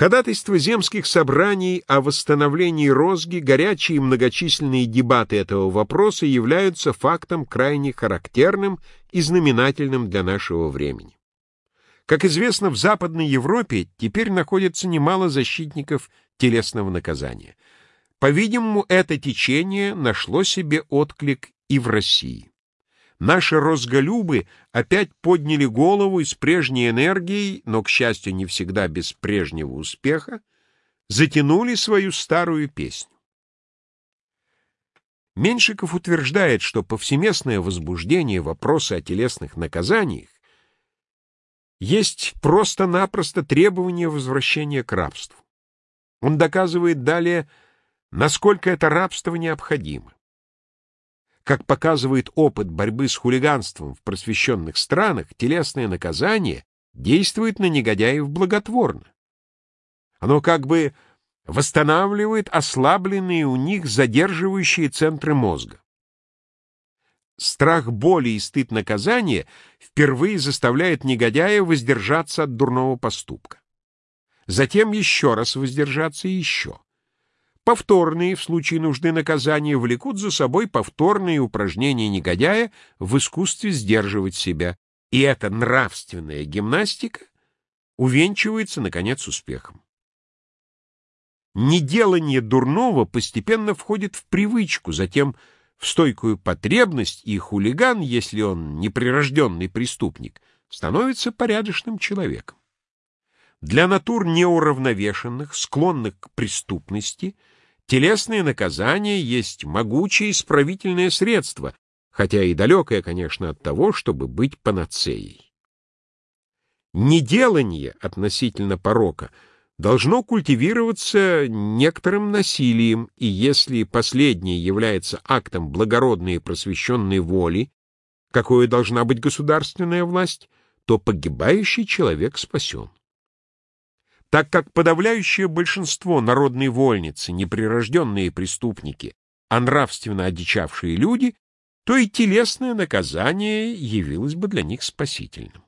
Ходатайство земских собраний о восстановлении розги, горячие и многочисленные дебаты этого вопроса являются фактом крайне характерным и знаменательным для нашего времени. Как известно, в Западной Европе теперь находится немало защитников телесного наказания. По-видимому, это течение нашло себе отклик и в России. Наши розголюбы опять подняли голову и с прежней энергией, но, к счастью, не всегда без прежнего успеха, затянули свою старую песню. Меньшиков утверждает, что повсеместное возбуждение вопроса о телесных наказаниях есть просто-напросто требование возвращения к рабству. Он доказывает далее, насколько это рабство необходимо. Как показывает опыт борьбы с хулиганством в просвещенных странах, телесное наказание действует на негодяев благотворно. Оно как бы восстанавливает ослабленные у них задерживающие центры мозга. Страх боли и стыд наказания впервые заставляет негодяя воздержаться от дурного поступка. Затем еще раз воздержаться и еще. Повторные, в случае нужды наказания, влекут за собой повторные упражнения негодяя в искусстве сдерживать себя. И эта нравственная гимнастика увенчивается, наконец, успехом. Неделание дурного постепенно входит в привычку, затем в стойкую потребность, и хулиган, если он неприрожденный преступник, становится порядочным человеком. Для натур неуравновешенных, склонных к преступности – Телесное наказание есть могучее исправительное средство, хотя и далекое, конечно, от того, чтобы быть панацеей. Неделание относительно порока должно культивироваться некоторым насилием, и если последнее является актом благородной и просвещенной воли, какой должна быть государственная власть, то погибающий человек спасен. Так как подавляющее большинство народной вольницы — неприрожденные преступники, а нравственно одичавшие люди, то и телесное наказание явилось бы для них спасительным.